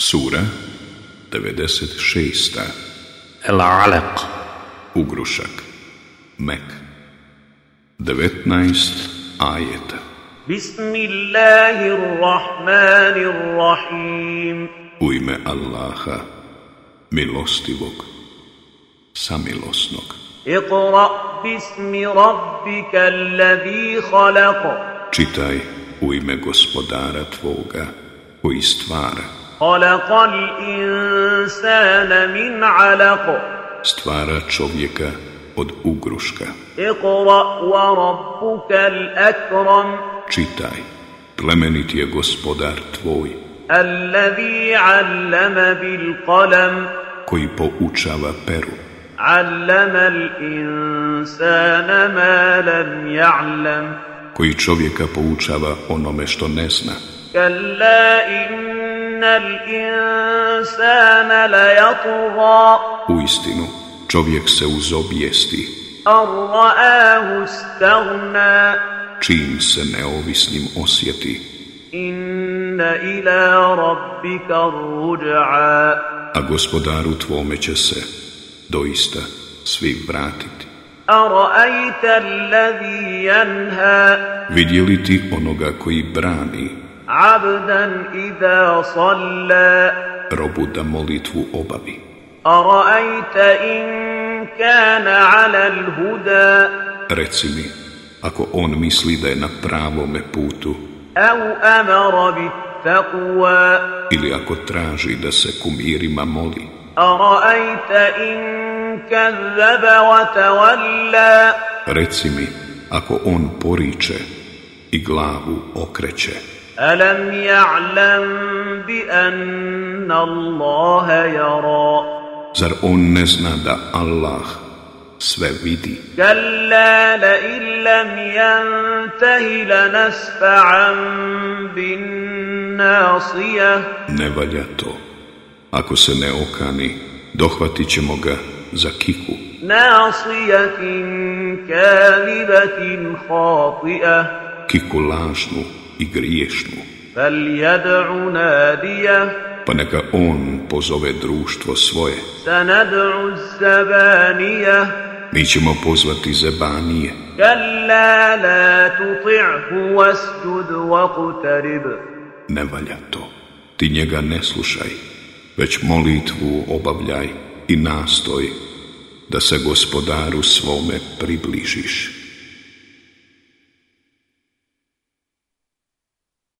Sura 96. Al-Alaq Ugrušak. Mek. 19 ajeta. Bismillahirrahmanirrahim. U ime Allaha milostivog samilosnog. Iqra bismi rabbika allazi khalaq. Čitaj u ime gospodara tvoga koji stvara. خلق الإنسان من علق stvara čovjeka od ugruška اقرأ وربك الأكرم Čitaj, plemenit je gospodar tvoj الذي علم بالقلم koji poučava peru علم الإنسان ما لم يعلم koji čovjeka poučava onome što ne zna كلا إن u istinu, čovjek se uzobijesti. Čim se neovisnim osjeti. A gospodaru tvome će se doista svi vratiti. Vidjeli ti onoga koji brani عبدا إذا صلى robu da molitvu obavi? أرأيت إن كان على الهدى Reci mi, ako on misli da je na pravome putu أو أمر بالتقوى ili ako traži da se kumirima moli, أرأيت إن كذب وتولى reci mi, ako on poriče i glavu okreće, ألم يعلم بأن الله يرى zar on ne zna da Allah sve vidi? كلا لئن لم ينته لنسفعا بالناصية Ne valja to. Ako se ne okani, dohvatit ćemo ga za kiku, ناصية كاذبة خاطئة kiku lažnu i griješnu. Pa neka on pozove društvo svoje. Mi ćemo pozvati Zebanije. Ne valja to. Ti njega ne slušaj, već molitvu obavljaj i nastoj da se gospodaru svome približiš.